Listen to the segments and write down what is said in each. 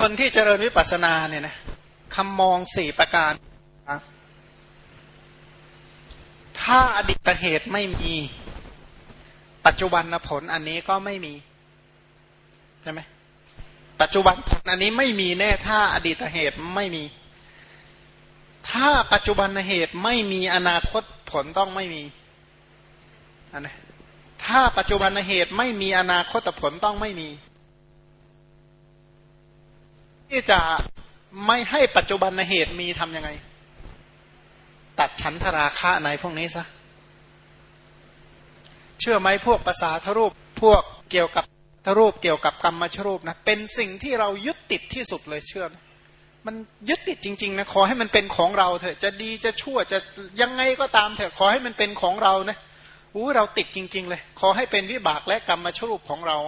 คนที่เจริญวิปัสสนาเนี่ยนะคำมองสี่ประการ ถ้าอดีตเหตุไม่มี ปัจจุบันผลอันนี้ก็ไม่มี ใช่ไหมปัจจุบันผลอันนี้ไม่มีแน่ถ้าอดีตเหตุไม่มี ถ้าปัจจุบันเหตุไม่มีอนาคตผลต้องไม่มีอันนะถ้าปัจจุบันเหตุไม่มีอนาคตผลต้องไม่มี ที่จะไม่ให้ปัจจุบันเหตุมีทำยังไง ตัดฉันทราคะในพวกนี้ซะเชื่อไหมพวกภาษาทรูปพวกเกี่ยวกับทรูปเกี่ยวกับกรรมชรูปนะเป็นสิ่งที่เรายึดติดที่สุดเลยเชื่อนะมันยึดติดจริงๆนะขอให้มันเป็นของเราเถอะจะดีจะชั่วจะยังไงก็ตามเถอะขอให้มันเป็นของเรานะอู้เราติดจริง ๆ เลย ขอให้เป็นวิบากและกรรมชรูปของเรา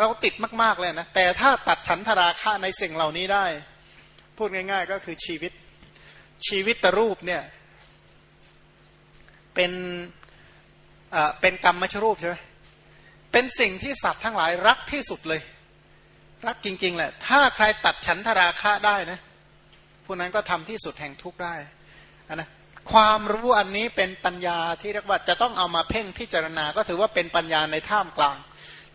เราติดมาก ๆ เลยนะ แต่ถ้าตัดฉันทราคะในสิ่งเหล่านี้ได้ พูดง่าย ๆ ก็คือชีวิต ชีวิตตรูปเนี่ยเป็นเป็นกรรมมชรูปใช่ไหมเป็นสิ่งที่สัตว์ทั้งหลายรักที่สุดเลย รักจริง ๆ แหละ ถ้าใครตัดฉันทราคะได้นะผู้นั้นก็ทำที่สุดแห่งทุกข์ได้นะความรู้อันนี้เป็นปัญญาที่เรียกว่าจะต้องเอามาเพ่งพิจารณา ก็ถือว่าเป็นปัญญาในท่ามกลาง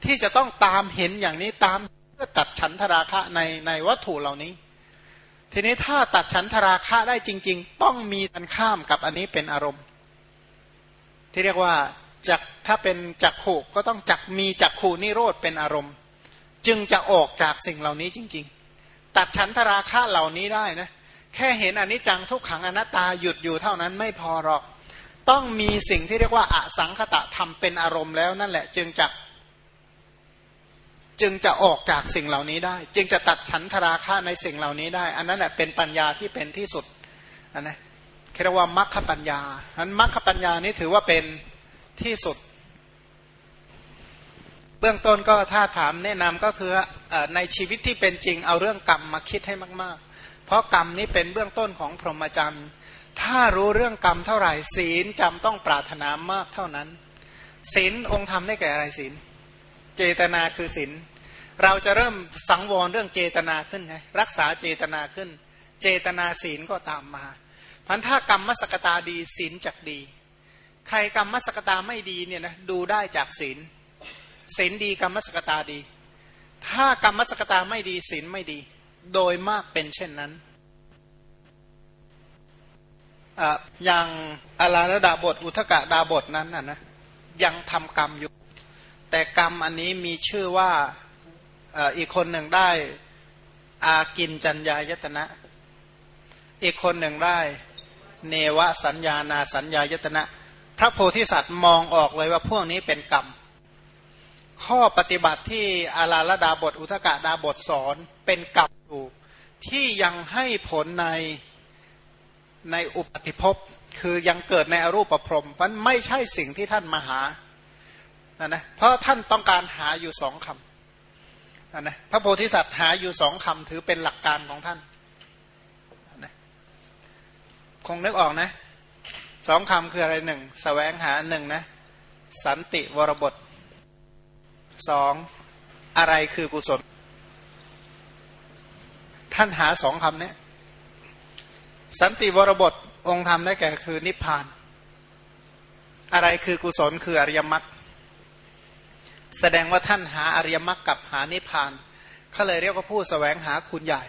ที่จะต้องตามเห็นอย่างนี้ตามเพื่อตัดฉันทราคะในในวัตถุเหล่านี้ ทีนี้ถ้าตัดฉันทราคะได้จริง ๆ ต้องมีกันข้ามกับอันนี้เป็นอารมณ์ ที่เรียกว่าจักถ้าเป็นจักขู่ก็ต้องจักมีจักขู่นิโรธเป็นอารมณ์ จึงจะออกจากสิ่งเหล่านี้จริง ๆ ตัดฉันทราคะเหล่านี้ได้นะแค่เห็นอนิจจังทุกขังอนัตตาหยุดอยู่เท่านั้นไม่พอหรอก ต้องมีสิ่งที่เรียกว่าอสังคตะทำเป็นอารมณ์แล้วนั่นแหละ จึงจะ จึงจะออกจากสิ่งเหล่านี้ได้ จึงจะตัดฉันทราคะในสิ่งเหล่านี้ได้ อันนั้นแหละเป็นปัญญาที่เป็นที่สุดอันนะเรียกว่ามัคคปัญญาอันมัคคปัญญานี้ถือว่าเป็นที่สุด เบื้องต้นก็ถ้าถามแนะนำก็คือในชีวิตที่เป็นจริงเอาเรื่องกรรมมาคิดให้มาก ๆ เพราะกรรมนี้เป็นเบื้องต้นของพรหมจรรย์ถ้ารู้เรื่องกรรมเท่าไหร่ศีลจำต้องปรารถนามากเท่านั้น ศีลองค์ธรรมได้แก่อะไรศีล เจตนาคือศีล เราจะเริ่มสังวรเรื่องเจตนาขึ้นไงรักษาเจตนาขึ้น เจตนาศีลก็ตามมาพันธกรรมมสกตาดีศีลจักดี ใครกรรมมสกตาไม่ดีเนี่ยนะดูได้จากศีลศีลดีกรรมมสกตาดี ถ้ากรรมมสกตาไม่ดีศีลไม่ดี โดยมากเป็นเช่นนั้นอย่างอาราดาบท อุทกะดาบทนั้นนะนะยังทำกรรมอยู่ แต่กรรมอันนี้มีชื่อว่า อีกคนหนึ่งได้อากินจัญญายตนะ อีกคนหนึ่งได้ เนวสัญญานาสัญญายตนะ พระโพธิสัตว์มองออกเลยว่าพวกนี้เป็นกรรม ข้อปฏิบัติที่อาราลดาบท อุทกะดาบทสอนเป็นกรรมอยู่ที่ยังให้ผลในในอุปติภพคือยังเกิดในอรูปประพรมมันไม่ใช่สิ่งที่ท่านมาหานะนะเพราะท่านต้องการหาอยู่สองคำ นะพระโพธิสัตว์หาอยู่สองคำถือเป็นหลักการของท่านนะคงนึกออกนะสองคำคืออะไรหนึ่งสแสวงหาหนึ่งนะ สันติวรบทสองอะไรคือกุศล ท่านหาสองคำนี้สันติวรบทองค์ธรรมได้แก่คือนิพพาน อะไรคือกุศลคืออริยมรรค แสดงว่าท่านหาอริยมรรคกับหานิพพานเขาเลยเรียกว่าผู้สแสวงหาคุณใหญ่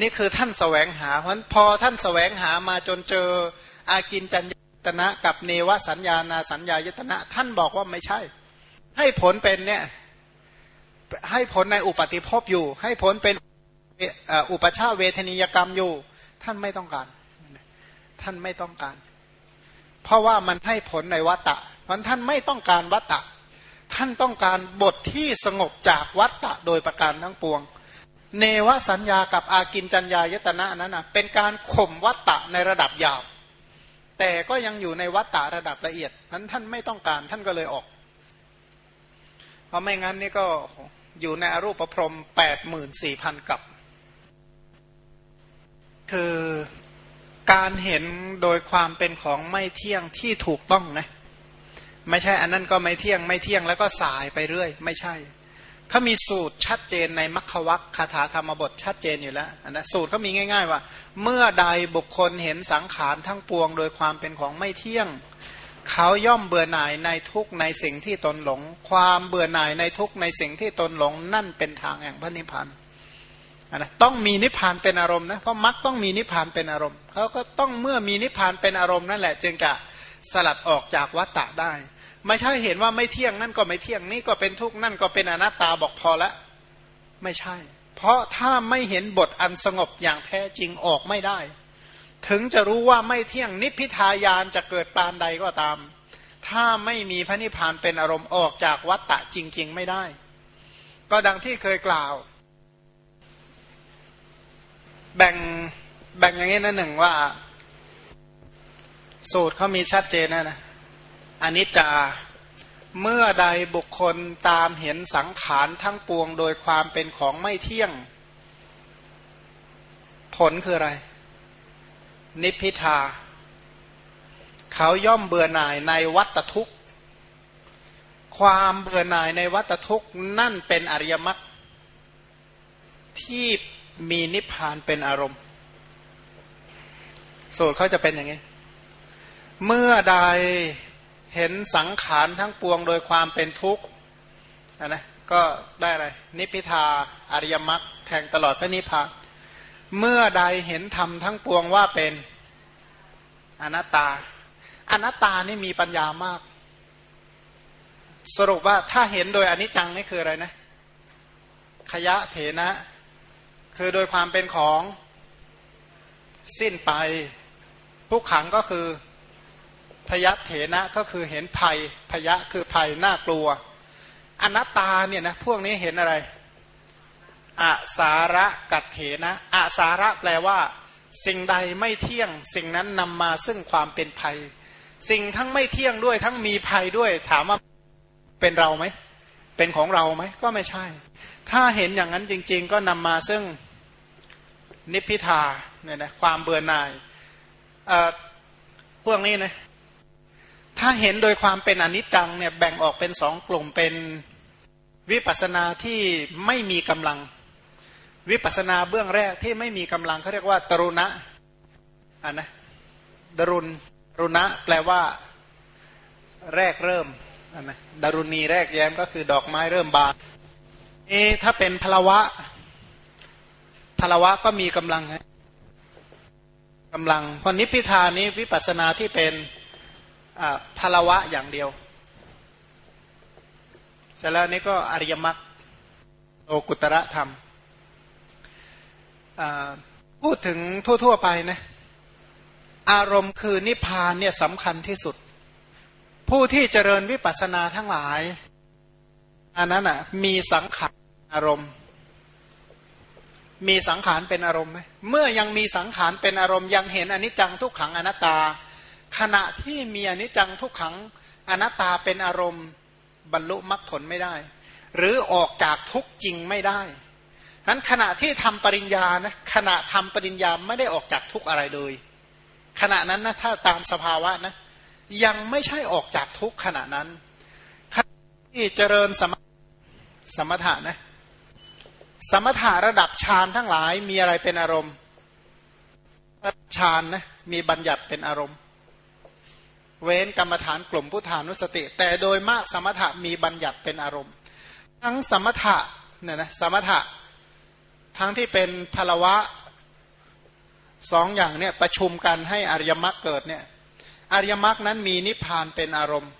นี่คือท่านสแสวงหาเพราะพอท่านสแสวงหามาจนเจออากินจัญญตนะกับเนวสัญญานาสัญญายตนะ ท่านบอกว่าไม่ใช่ ให้ผลเป็นเนี่ยให้ผลในอุปติภพอยู่ ให้ผลเป็นอุปชาเวทนิยกรรมอยู่ ท่านไม่ต้องการ ท่านไม่ต้องการ เพราะว่ามันให้ผลในวัตตะมันท่านไม่ต้องการวัตตะ ท่านต้องการบทที่สงบจากวัตตะโดยประการทั้งปวง เนวสัญญากับอากินจัญญายตนะนั้นนะเป็นการข่มวัตตะในระดับยาว แต่ก็ยังอยู่ในวัฏฏะระดับละเอียดนั้นท่านไม่ต้องการท่านก็เลยออก เพราะไม่งั้นนี่ก็อยู่ในอรูปพรมแปดหมื่นสี่พันกับ คือการเห็นโดยความเป็นของไม่เที่ยงที่ถูกต้องนะ ไม่ใช่อันนั้นก็ไม่เที่ยงไม่เที่ยงแล้วก็สายไปเรื่อย ไม่ใช่เขามีสูตรชัดเจนในมัคควัคคาถาธรรมบทชัดเจนอยู่แล้วนะสูตรเขามีง่าย ๆ ว่า เมื่อใดบุคคลเห็นสังขารทั้งปวง โดยความเป็นของไม่เที่ยง เขาย่อมเบื่อหน่ายในทุกในสิ่งที่ตนหลง ความเบื่อหน่ายในทุกในสิ่งที่ตนหลง นั่นเป็นทางแห่งพระนิพพานนะต้องมีนิพพานเป็นอารมณ์นะเพราะมรรคต้องมีนิพพานเป็นอารมณ์เขาก็ต้องเมื่อมีนิพพานเป็นอารมณ์นั่นแหละ จึงจะสลัดออกจากวัฏฏะได้ ไม่ใช่เห็นว่าไม่เที่ยงนั่นก็ไม่เที่ยงนี่ก็เป็นทุกข์นั่นก็เป็นอนัตตาบอกพอละ ไม่ใช่ เพราะถ้าไม่เห็นบทอันสงบอย่างแท้จริงออกไม่ได้ ถึงจะรู้ว่าไม่เที่ยงนิพพิทายานจะเกิดปานใดก็ตาม ถ้าไม่มีพระนิพพานเป็นอารมณ์ออกจากวัฏฏะจริง ๆ ไม่ได้ ก็ดังที่เคยกล่าว แบ่งแบ่งอย่างนี้นะหนึ่งว่า สูตรเขามีชัดเจนนะนะ อันนี้จะเมื่อใดบุคคลตามเห็นสังขารทั้งปวงโดยความเป็นของไม่เที่ยง ผลคืออะไร นิพพิทา เขาย่อมเบื่อหน่ายในวัตทุกข์ ความเบื่อหน่ายในวัตทุกข์นั่นเป็นอริยมรรคที่มีนิพพานเป็นอารมณ์ สูตรเขาจะเป็นอย่างนี้ เมื่อใด เห็นสังขารทั้งปวงโดยความเป็นทุกข์นะก็ได้อะไรนิพพิทาอริยมรรคแทงตลอดพระนิพพานเมื่อใดเห็นธรรมทั้งปวงว่าเป็นอนัตตา อนัตตานี่มีปัญญามาก สรุปว่าถ้าเห็นโดยอนิจจังนี่คืออะไรนะขยะเถนะ คือโดยความเป็นของสิ้นไปทุกขังก็คือ พยัตเถนะก็คือเห็นภัยพยะคือภัยน่ากลัว อนัตตาเนี่ยนะพวกนี้เห็นอะไรอาสาระกัตเถนะอาสาระแปลว่า สิ่งใดไม่เที่ยง สิ่งนั้นนำมาซึ่งความเป็นภัย สิ่งทั้งไม่เที่ยงด้วยทั้งมีภัยด้วย ถามว่าเป็นเราไหมเป็นของเราไหมก็ไม่ใช่ ถ้าเห็นอย่างนั้นจริง ๆ ก็นำมาซึ่งนิพพิทาเนี่ยนะความเบื่อหน่ายพวกนี้นะ ถ้าเห็นโดยความเป็นอนิจจังเนี่ยแบ่งออกเป็นสองกลุ่มเป็นวิปัสนาที่ไม่มีกำลัง วิปัสนาเบื้องแรกที่ไม่มีกำลังเขาเรียกว่าตรุณะอ่านะดรุณรุณะแปลว่าแรกเริ่มอ่านะดารุณีแรกแย้มก็คือดอกไม้เริ่มบานเอถ้าเป็นพลวะพลวะก็มีกำลังกำลังพอนิพพิทานี้วิปัสนาที่เป็น พลวะอย่างเดียว เสร็จแล้วนี้ก็อริยมรรคโอกุตระธรรมพูดถึงทั่ว ๆ ไปนะอารมณ์คือนิพพานเนี่ยสำคัญที่สุด ผู้ที่เจริญวิปัสสนาทั้งหลายอันนั้นอะมีสังขารอารมณ์ มีสังขารเป็นอารมณ์ไหมเมื่อยังมีสังขารเป็นอารมณ์ยังเห็นอนิจจังทุกขังอนัตตา ขณะที่มีอนิจจังทุกขังอนัตตาเป็นอารมณ์บรรลุมรรคผลไม่ได้ หรือออกจากทุกจริงไม่ได้นั้นขณะที่ทำปริญญานะขณะทำปริญญาไม่ได้ออกจากทุกอะไรเลย ขณะนั้นนะถ้าตามสภาวะนะยังไม่ใช่ออกจากทุกขณะนั้นที่เจริญสมสมถะนะสมถะระดับฌานทั้งหลายมีอะไรเป็นอารมณ์ฌานนะมีบัญญัติเป็นอารมณ์ เว้นกรรมฐานกลุ่มพุทธานุสติ แต่โดยมากสมถะมีบัญญัติเป็นอารมณ์ ทั้งสมถะเนี่ยนะสมถะทั้งที่เป็นพลวะสองอย่างเนี่ยประชุมกันให้อริยมรรคเกิดเนี่ยอริยมรรคนั้นมีนิพพานเป็นอารมณ์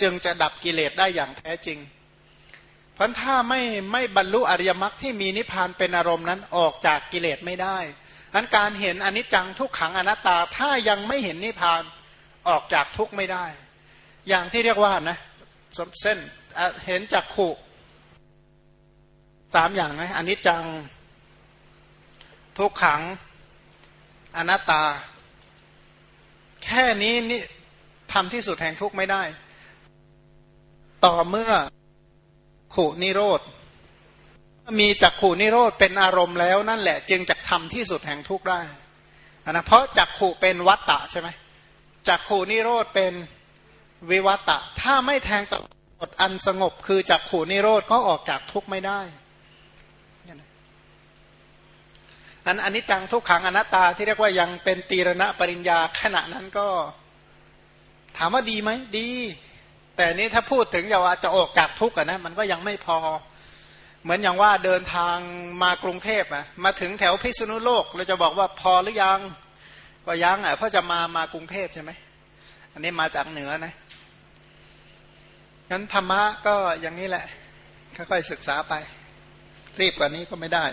จึงจะดับกิเลสได้อย่างแท้จริง เพราะถ้าไม่ไม่บรรลุอริยมรรคที่มีนิพพานเป็นอารมณ์นั้นออกจากกิเลสไม่ได้อันการเห็นอนิจจังทุกขังอนัตตาถ้ายังไม่เห็นนิพพาน ออกจากทุกข์ไม่ได้ อย่างที่เรียกว่านะเส้นเห็นจากขู่สามอย่างนะอน,นิจจังทุกขังอนัตตา แค่นี้นี่ทำที่สุดแห่งทุกข์ไม่ได้ ต่อเมื่อขุนิโรธมีจักขู่นิโรธเป็นอารมณ์แล้วนั่นแหละ จึงจะทำที่สุดแห่งทุกข์ได้นะเพราะจักขู่เป็นวัตตะใช่ไหม จักขูนิโรธเป็นวิวัตะ ถ้าไม่แทงตลอดอันสงบ คือจากขูนิโรธก็ออกจากทุกข์ไม่ได้อันอันนี้จังทุกขังอนัตตาที่เรียกว่ายังเป็นตีรณะปริญญาขณะนั้นก็ ถามว่าดีไหมดี แต่นี้ถ้าพูดถึงอย่าว่าจะออกจากทุกข์นะมันก็ยังไม่พอ เหมือนอย่างว่าเดินทางมากรุงเทพอะมาถึงแถวพิษณุโลกเราจะบอกว่าพอหรือยัง ก็ยังอะเพราะจะมามากรุงเทพใช่ไหมอันนี้มาจากเหนือนะงั้นธรรมะก็อย่างนี้แหละค่อยๆศึกษาไป รีบกว่านี้ก็ไม่ได้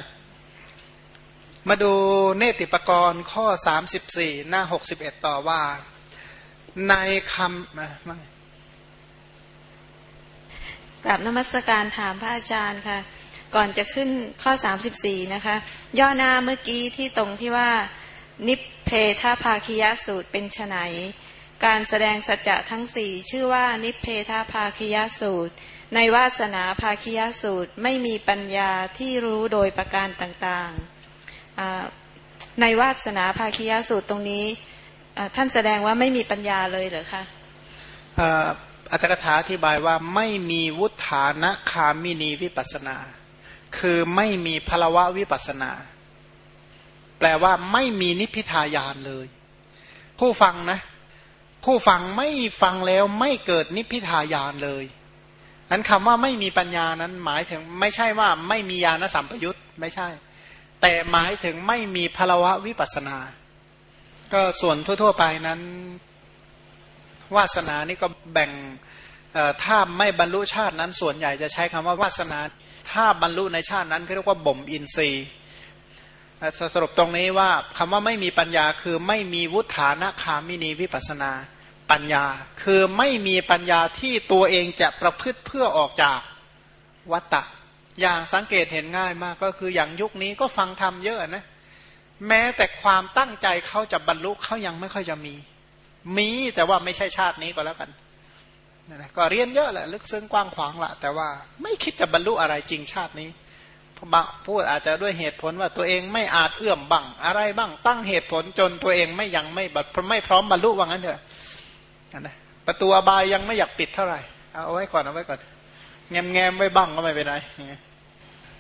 มาดูเนติปกรณ์ข้อ 34 หน้า 61 ต่อว่า ในคำมาไม่กลับนมัสการถามพระอาจารย์ค่ะ ก่อนจะขึ้นข้อ 34 นะคะ ย่อหน้าเมื่อกี้ที่ตรงที่ว่า นิเพทภาคิยสูตรเป็นไนการแสดงสัจจะทั้งสี่ชื่อว่านิเพทภาคิยสูตร ในวาสนาภาคิยสูตรไม่มีปัญญาที่รู้โดยประการต่างๆ ในวาสนาภาคิยสูตรตรงนี้ท่านแสดงว่าไม่มีปัญญาเลยเหรอคะอัตถกถาอธิบายว่าไม่มีวุฒานะคามินีวิปัสนา คือไม่มีพลวะวิปัสนา แปลว่าไม่มีนิพพิทายานเลย ผู้ฟังนะ ผู้ฟังไม่ฟังแล้วไม่เกิดนิพพิทายานเลยนั้นคำว่าไม่มีปัญญานั้นหมายถึงไม่ใช่ว่าไม่มีญาณสัมปยุตไม่ใช่ แต่หมายถึงไม่มีพลวะวิปัสนา ก็ส่วนทั่ว ๆ ไปนั้นวาสนานี่ก็แบ่งถ้าไม่บรรลุชาตินั้น ส่วนใหญ่จะใช้คำว่าวาสนา ถ้าบรรลุในชาตินั้นเรียกว่าบ่มอินทรีย์ สรุปตรงนี้ว่าคำว่าไม่มีปัญญาคือไม่มีวุฒานะคามินีวิปัสนาปัญญา คือไม่มีปัญญาที่ตัวเองจะประพฤติเพื่อออกจากวัตตะ อย่างสังเกตเห็นง่ายมากก็คืออย่างยุคนี้ก็ฟังธรรมเยอะนะ แม้แต่ความตั้งใจเขาจะบรรลุเขายังไม่ค่อยจะมี มีแต่ว่าไม่ใช่ชาตินี้ก็แล้วกันนะก็เรียนเยอะแหละลึกซึ้งกว้างขวางละแต่ว่าไม่คิดจะบรรลุอะไรจริงชาตินี้ พูดอาจจะด้วยเหตุผลว่าตัวเองไม่อาจเอื้อมบังอะไรบ้างตั้งเหตุผลจนตัวเองไม่ยังไม่บัดไม่พร้อมบรรลุว่างั้นเถอะนะประตูอบายยังไม่อยากปิดเท่าไหร่เอาไว้ก่อนเอาไว้ก่อนแงมแงมไว้บ้างก็ไม่เป็นไร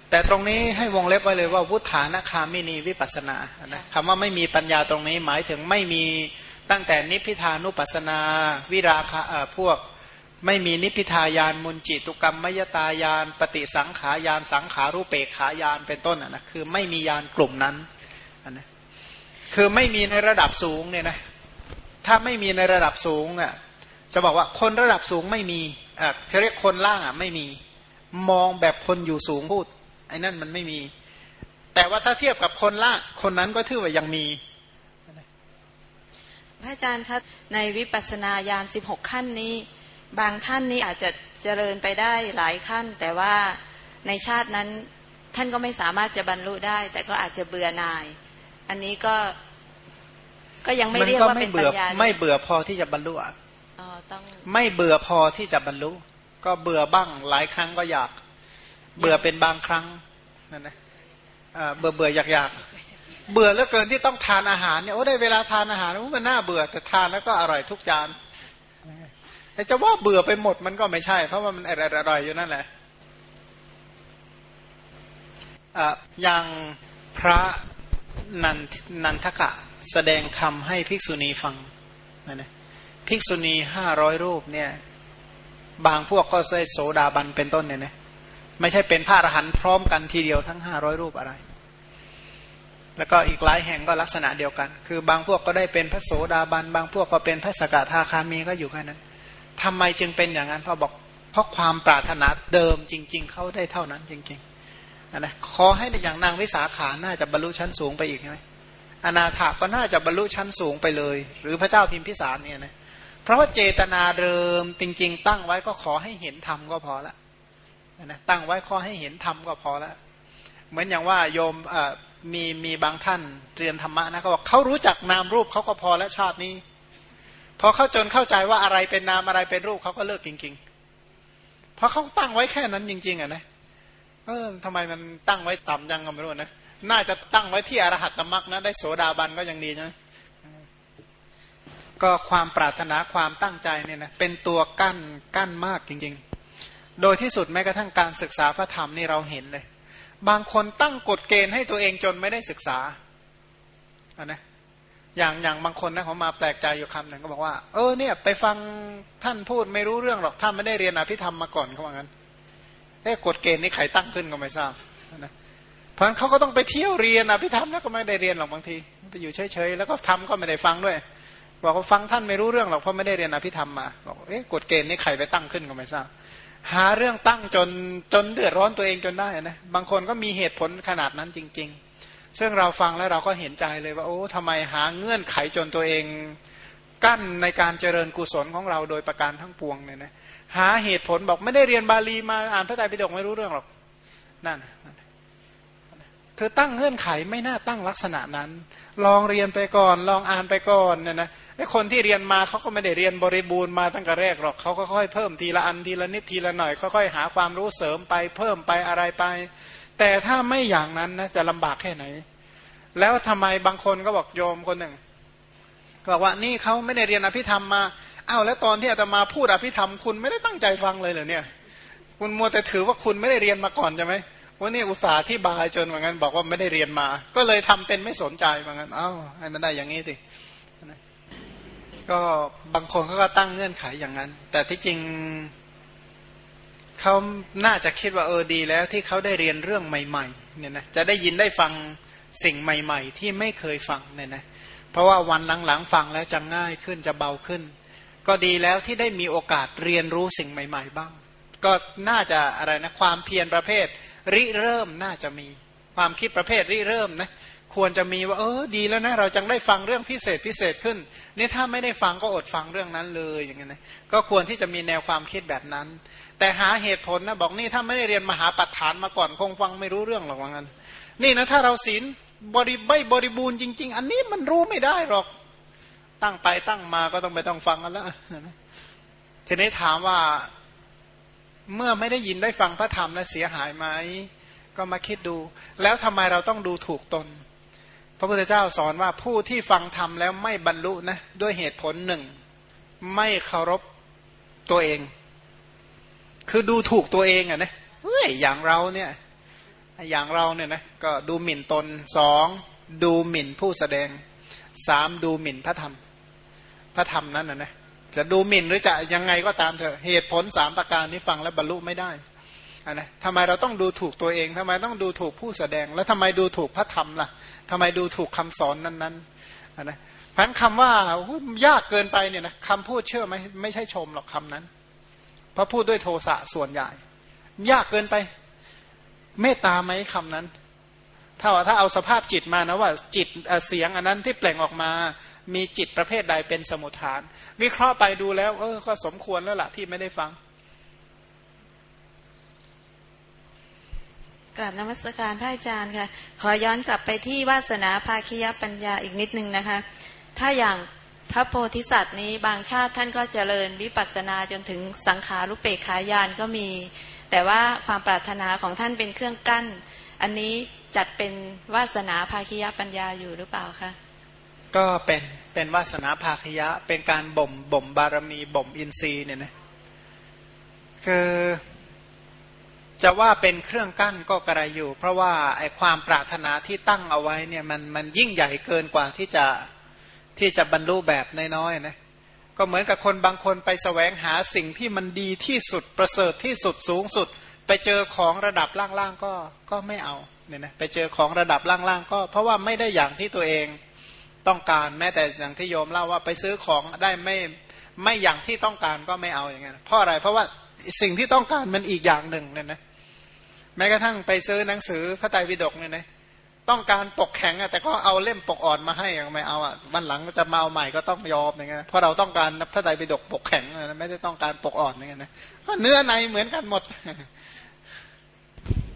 แต่ตรงนี้ให้วงเล็บไว้เลยว่าวุฒานคามินีวิปัสนานะคำว่าไม่มีปัญญาตรงนี้หมายถึงไม่มีตั้งแต่นิพพิทานุปัสนา วิราคะพวก ไม่มีนิพิทายานมุนจิตุกรรมมยตายาน ปฏิสังขายานสังขารูปเปกขายานเป็นต้นนะคือไม่มียานกลุ่มนั้นนะคือไม่มีในระดับสูงเนี่ยนะถ้าไม่มีในระดับสูงอะจะบอกว่าคนระดับสูงไม่มีอะจะเรียกคนล่างอะไม่มีมองแบบคนอยู่สูงพูดไอ้นั่นมันไม่มี แต่ว่าถ้าเทียบกับคนล่างคนนั้นก็ถือว่ายังมีพระอาจารย์ครับในวิปัสสนาญาณสิบหกขั้นนี้ บางท่านนี่อาจจะเจริญไปได้หลายขั้น แต่ว่าในชาตินั้นท่านก็ไม่สามารถจะบรรลุได้ แต่ก็อาจจะเบื่อหน่าย อันนี้ก็ก็ยังไม่เรียกว่าเป็นปัญญาไม่เบื่อพอที่จะบรรลุอะไม่เบื่อพอที่จะบรรลุ ก็เบื่อบ้างหลายครั้งก็อยาก เบื่อเป็นบางครั้งนั่นนะเบื่อเบื่ออยากอยากเบื่อแล้วเกินที่ต้องทานอาหารเนี่ยโอ้ได้เวลาทานอาหารมันน่าเบื่อแต่ทานแล้วก็อร่อยทุกจาน แต่จะว่าเบื่อไปหมดมันก็ไม่ใช่ เพราะว่ามันอร่อยๆอยู่นั่นแหละอย่างพระนันนันทกะแสดงธรรมให้ภิกษุณีฟังนะนะภิกษุณีห้าร้อยรูปเนี่ยบางพวกก็ใส่โสดาบันเป็นต้นเนี่ยนะไม่ใช่เป็นพระอรหันต์พร้อมกันทีเดียวทั้งห้าร้อยรูปอะไร แล้วก็อีกหลายแห่งก็ลักษณะเดียวกัน คือบางพวกก็ได้เป็นพระโสดาบัน บางพวกก็เป็นพระสกทาคามีก็อยู่แค่นั้น ทำไมจึงเป็นอย่างนั้นพอบอก เพราะความปรารถนาเดิมจริง ๆ เขาได้เท่านั้นจริงๆนะขอให้อย่างนางวิสาขาน่าจะบรรลุชั้นสูงไปอีกใช่ไหมอนาถาก็น่าจะบรรลุชั้นสูงไปเลย หรือพระเจ้าพิมพิสารเนี่ยนะเพราะว่าเจตนาเดิมจริง ๆ ตั้งไว้ก็ขอให้เห็นธรรมก็พอละนะตั้งไว้ขอให้เห็นธรรมก็พอละเหมือนอย่างว่าโยมมีมีบางท่านเรียนธรรมะนะเขาบอกเขารู้จักนามรูปเขาก็พอแล้วชาตินี้ พอเขาจนเข้าใจว่าอะไรเป็นนามอะไรเป็นรูปเขาก็เลิกจริง ๆ เพราะเขาตั้งไว้แค่นั้นจริง ๆอะนะเออทำไมมันตั้งไว้ต่ำยังก็ไม่รู้นะน่าจะตั้งไว้ที่อรหัตตมรักนะ ได้โสดาบันก็ยังดีนะก็ความปรารถนาความตั้งใจเนี่ยนะเป็นตัวกั้นกั้นมากจริง ๆ โดยที่สุดแม้กระทั่งการศึกษาพระธรรมนี่เราเห็นเลย บางคนตั้งกฎเกณฑ์ให้ตัวเองจนไม่ได้ศึกษาอันนะ อย่างอย่างบางคนนะเขามาแปลกใจอยู่คำหนึ่งก็บอกว่า เออเนี่ย ไปฟังท่านพูดไม่รู้เรื่องหรอกท่านไม่ได้เรียนอภิธรรมมาก่อนเขาว่างั้นเอ๊ะกฎเกณฑ์นี้ใครตั้งขึ้นก็ไม่ทราบนะเพราะนั้นเขาก็ต้องไปเที่ยวเรียนอภิธรรมแล้วก็ไม่ได้เรียนหรอกบางที ไปอยู่เฉยๆแล้วก็ทำก็ไม่ได้ฟังด้วย บอกว่าฟังท่านไม่รู้เรื่องหรอกเพราะไม่ได้เรียนอภิธรรมมาบอกเอ๊ะกฎเกณฑ์นี้ใครไปตั้งขึ้นก็ไม่ทราบหาเรื่องตั้งจนจนเดือดร้อนตัวเองจนได้นะบางคนก็มีเหตุผลขนาดนั้นจริง ๆ ซึ่งเราฟังแล้วเราก็เห็นใจเลยว่าโอ้ทำไมหาเงื่อนไขจนตัวเองกั้นในการเจริญกุศลของเราโดยประการทั้งปวงเนี่ยนะหาเหตุผลบอกไม่ได้เรียนบาลีมาอ่านพระไตรปิฎกไม่รู้เรื่องหรอกนั่นคือตั้งเงื่อนไขไม่น่าตั้งลักษณะนั้น ลองเรียนไปก่อน ลองอ่านไปก่อนเนี่ยนะไอ้คนที่เรียนมาเขาก็ไม่ได้เรียนบริบูรณ์มาตั้งแต่แรกหรอกเขาก็ค่อยเพิ่มทีละอันทีละนิดทีละหน่อยค่อยๆหาความรู้เสริมไปเพิ่มไปอะไรไป แต่ถ้าไม่อย่างนั้นนะจะลำบากแค่ไหน แล้วทำไมบางคนก็บอกโยมคนหนึ่งบอกว่านี่เขาไม่ได้เรียนอภิธรรมมาอ้าวแล้วตอนที่อาตมาพูดอภิธรรมคุณไม่ได้ตั้งใจฟังเลยเหรอเนี่ย คุณมัวแต่ถือว่าคุณไม่ได้เรียนมาก่อนใช่ไหมว่านี่อุตส่าห์ที่บายจนเหมือนกันบอกว่าไม่ได้เรียนมา ก็เลยทำเป็นไม่สนใจเหมือนกันอ้าวให้มันได้อย่างนี้สิก็บางคนเขาก็ตั้งเงื่อนไขอย่างนั้น แต่ที่จริง เขาน่าจะคิดว่าเออดีแล้วที่เขาได้เรียนเรื่องใหม่ๆเนี่ยนะจะได้ยินได้ฟังสิ่งใหม่ ๆ ที่ไม่เคยฟังเนี่ยนะเพราะว่าวันหลังๆฟังแล้วจะง่ายขึ้นจะเบาขึ้น ก็ดีแล้วที่ได้มีโอกาสเรียนรู้สิ่งใหม่ ๆ บ้าง ก็น่าจะอะไรนะความเพียรประเภท ริเริ่มน่าจะมี ความคิดประเภทริเริ่มนะควรจะมีว่าเออดีแล้วนะเราจังได้ฟังเรื่องพิเศษพิเศษขึ้นนี่ถ้าไม่ได้ฟังก็อดฟังเรื่องนั้นเลยอย่างเงี้ยนะก็ควรที่จะมีแนวความคิดแบบนั้น แต่หาเหตุผลนะบอกนี่ถ้าไม่ได้เรียนมหาปัฏฐานมาก่อนคงฟังไม่รู้เรื่องหรอกว่างั้น นี่นะถ้าเราศีลบริใบบริบูรณ์จริง ๆ อันนี้มันรู้ไม่ได้หรอก ตั้งไปตั้งมาก็ต้องไปต้องฟังกันแล้วทีนี้ถามว่าเมื่อไม่ได้ยินได้ฟังพระธรรมแล้วเสียหายไหมก็มาคิดดู แล้วทำไมเราต้องดูถูกตน พระพุทธเจ้าสอนว่าผู้ที่ฟังธรรมแล้วไม่บรรลุนะด้วยเหตุผลหนึ่ง ไม่เคารพตัวเอง คือดูถูกตัวเองอะนะเฮ้ยอย่างเราเนี่ยอย่างเราเนี่ยนะก็ดูหมิ่นตนสองดูหมิ่นผู้แสดงสามดูหมิ่นพระธรรม พระธรรมนั้นนะนะจะดูหมิ่นหรือจะยังไงก็ตามเถอะเหตุผลสามประการนี้ฟังแล้วบรรลุไม่ได้อะนะทำไมเราต้องดูถูกตัวเองทำไมต้องดูถูกผู้แสดง แล้วทำไมดูถูกพระธรรมล่ะทำไมดูถูกคำสอนนั้นๆอะนะพันคำว่ายากเกินไปเนี่ยนะคำพูดเชื่อไหมไม่ใช่ชมหรอกคำนั้น ราะพูดด้วยโทสะส่วนใหญ่ ยากเกินไป เมตตาไหมคำนั้น ถ้าว่าถ้าเอาสภาพจิตมานะว่าจิตเสียงอันนั้นที่เปล่งออกมา มีจิตประเภทใดเป็นสมุทฐาน วิเคราะห์ไปดูแล้ว เออก็สมควรแล้วล่ะที่ไม่ได้ฟังกราบนมัสการพระอาจารย์ค่ะ ขอย้อนกลับไปที่วาสนาภาคียปัญญาอีกนิดนึงนะคะ ถ้าอย่าง พระโพธิสัตว์นี้บางชาติท่านก็เจริญวิปัสสนาจนถึงสังขารุเปกขายานก็มี แต่ว่าความปรารถนาของท่านเป็นเครื่องกั้น อันนี้จัดเป็นวาสนาภาคียปัญญาอยู่หรือเปล่าคะก็เป็นเป็นวาสนาภาคยะ เป็นการบ่มบ่มบารมีบ่มอินทรีย์เนี่ยนะคือจะว่าเป็นเครื่องกั้นก็กระไรอยู่ เพราะว่าไอความปรารถนาที่ตั้งเอาไว้เนี่ยมันมันยิ่งใหญ่เกินกว่าที่จะ ที่จะบรรลุแบบน้อยๆนะก็เหมือนกับคนบางคนไปสแสวงหาสิ่งที่มันดีที่สุดประเสริฐที่สุดสูงสุด ไปเจอของระดับล่างๆก็ก็ไม่เอาเนี่ยนะไปเจอของระดับล่างๆก็ เพราะว่าไม่ได้อย่างที่ตัวเองต้องการแม้แต่อย่างที่โยมเล่าว่าไปซื้อของได้ไม่ไม่อย่างที่ต้องการก็ไม่เอาอย่างเงี้ยเพราะอะไรเพราะว่าสิ่งที่ต้องการมันอีกอย่างหนึ่งเนี่ยนะแม้กระทั่งไปซื้อหนังสือพระไตรปิฎกเนี่ยนะ ต้องการปกแข็งอะแต่ก็เอาเล่มปกอ่อนมาให้ยังไม่เอาอะวันหลังจะมาเอาใหม่ก็ต้องยอมอย่างเงี้ยเพราะเราต้องการพระไตรปิฎกปกแข็งนะไม่ได้ต้องการปกอ่อนอย่างเงี้ยนะเนื้อในเหมือนกันหมด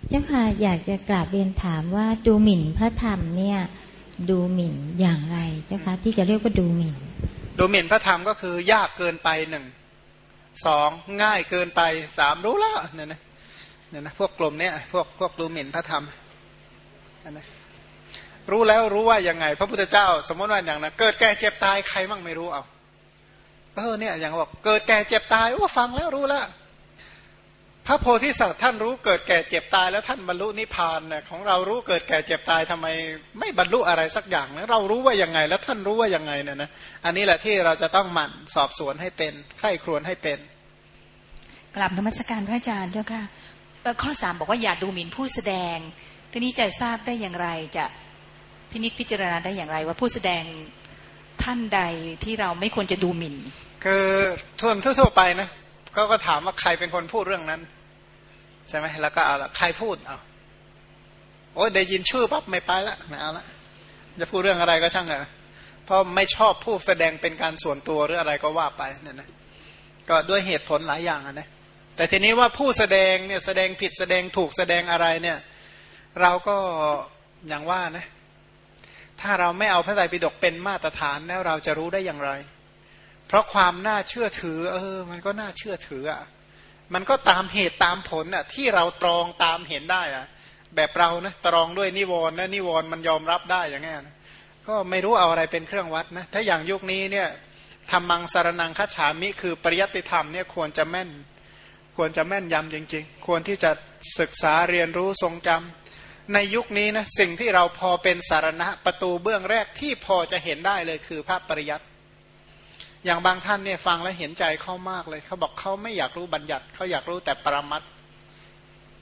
เจ้าค่ะอยากจะกราบเรียนถามว่าดูหมิ่นพระธรรมเนี่ย ดูหมิ่นอย่างไรเจ้าค่ะที่จะเรียกว่าดูหมิ่น ดูหมิ่นพระธรรมก็คือยากเกินไปหนึ่งสองง่ายเกินไปสามรู้ละเนี่ยนะเนี่ยนะพวกกลุ่มเนี้ยพวกพวกดูหมิ่นพระธรรมนะ รู้แล้วรู้ว่ายังไง พระพุทธเจ้า สมมติว่าอย่างนั้นเกิดแก่เจ็บตายใครมั่งไม่รู้เอาเออเนี่ยอย่างบอกเกิดแก่เจ็บตายว่าฟังแล้วรู้แล้วพระโพธิสัตว์ท่านรู้เกิดแก่เจ็บตายแล้วท่านบรรลุนิพพานเนี่ยของเรารู้เกิดแก่เจ็บตายทำไม ไม่บรรลุอะไรสักอย่างนะเรารู้ว่ายังไง แล้วท่านรู้ว่ายังไงเนี่ยนะอันนี้แหละที่เราจะต้องหมั่นสอบสวนให้เป็นใคร่ครวญให้เป็น กลับนมัสการพระอาจารย์เจ้าค่ะข้อสามบอกว่าอย่าดูหมิ่นผู้แสดงทีนี้จะทราบได้อย่างไรจะ พินิจพิจารณาได้อย่างไร ว่าผู้แสดงท่านใดที่เราไม่ควรจะดูหมิ่น คือทั่วทั่วไปนะก็ก็ถามว่าใครเป็นคนพูดเรื่องนั้น ใช่ไหมแล้วก็เอาละใครพูดเอาโอ้ยได้ยินชื่อปั๊บไม่ไปละไม่เอาละจะพูดเรื่องอะไรก็ช่างเถอะเพราะไม่ชอบผู้แสดงเป็นการส่วนตัวหรืออะไรก็ว่าไปเนี่ยนะก็ด้วยเหตุผลหลายอย่างนะแต่ทีนี้ว่าผู้แสดงเนี่ยแสดงผิดแสดงถูกแสดงอะไรเนี่ย เราก็อย่างว่านะ ถ้าเราไม่เอาพระไตรปิฎกเป็นมาตรฐานแล้วเราจะรู้ได้อย่างไร เพราะความน่าเชื่อถือ เออ มันก็น่าเชื่อถืออะมันก็ตามเหตุตามผลอะ ที่เราตรองตามเห็นได้อะ แบบเรานะตรองด้วยนิวรณ์นะนิวรณ์มันยอมรับได้อย่างเงี้ยนะก็ไม่รู้เอาอะไรเป็นเครื่องวัดนะถ้าอย่างยุคนี้เนี่ยทำมังสารนังคัจฉามิ คือปริยัติธรรมเนี่ยควรจะแม่น ควรจะแม่นยำจริง ๆ ควรที่จะศึกษาเรียนรู้ทรงจำ ในยุคนี้นะสิ่งที่เราพอเป็นสารณะประตูเบื้องแรกที่พอจะเห็นได้เลยคือพระปริยัติอย่างบางท่านเนี่ยฟังแล้วเห็นใจเขามากเลย เขาบอกเขาไม่อยากรู้บัญญัติเขาอยากรู้แต่ปรมัต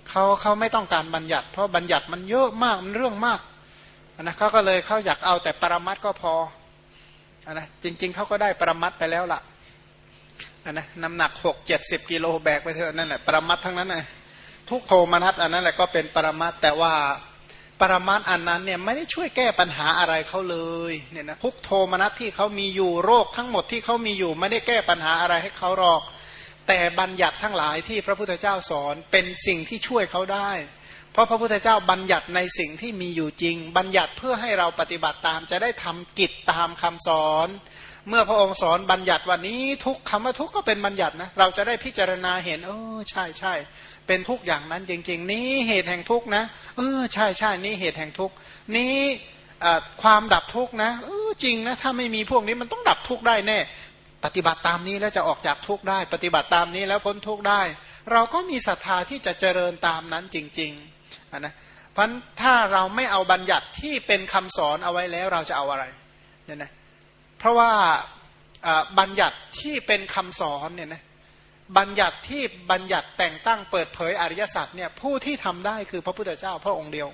เขาเขาไม่ต้องการบัญญัติ เพราะบัญญัติมันเยอะมากมันเรื่องมากนะเขาก็เลยเขาอยากเอาแต่ปรมัตก็พอนะจริง ๆเขาก็ได้ปรมัตไปแล้วล่ะนะน้ำหนักหกเจ็ดสิบกิโลแบกไปเถอะนั่นแหละปรมัตทั้งนั้นเลย ทุกโทมนัสอันนั้นแหละก็เป็นปรมัตแต่ว่าปรมัตอันนั้นเนี่ยไม่ได้ช่วยแก้ปัญหาอะไรเขาเลยเนี่ยนะทุกโทมนัสที่เขามีอยู่โรคทั้งหมดที่เขามีอยู่ ไม่ได้แก้ปัญหาอะไรให้เขาหรอก แต่บัญญัติทั้งหลายที่พระพุทธเจ้าสอนเป็นสิ่งที่ช่วยเขาได้ เพราะพระพุทธเจ้าบัญญัติในสิ่งที่มีอยู่จริง บัญญัติเพื่อให้เราปฏิบัติตามจะได้ทำกิจตามคำสอน เมื่อพระองค์สอนบัญญัติวันนี้ทุกคำว่าทุกก็เป็นบัญญัตินะเราจะได้พิจารณาเห็น เออใช่ใช่ เป็นทุกอย่างนั้นจริง ๆ นี้เหตุแห่งทุกนะเออใช่ใช่นี่เหตุแห่งทุกนี้ความดับทุกนะเออจริงนะถ้าไม่มีพวกนี้มันต้องดับทุกได้แน่ปฏิบัติตามนี้แล้วจะออกจากทุกได้ ปฏิบัติตามนี้แล้วพ้นทุกได้ เราก็มีศรัทธาที่จะเจริญตามนั้นจริงๆนะเพราะถ้าเราไม่เอาบัญญัติที่เป็นคำสอนเอาไว้แล้วเราจะเอาอะไรเนี่ยนะเพราะว่าบัญญัติที่เป็นคำสอนเนี่ยนะ บัญญัติที่บัญญัติแต่งตั้งเปิดเผยอริยสัจเนี่ยผู้ที่ทำได้คือพระพุทธเจ้าพระองค์เดียว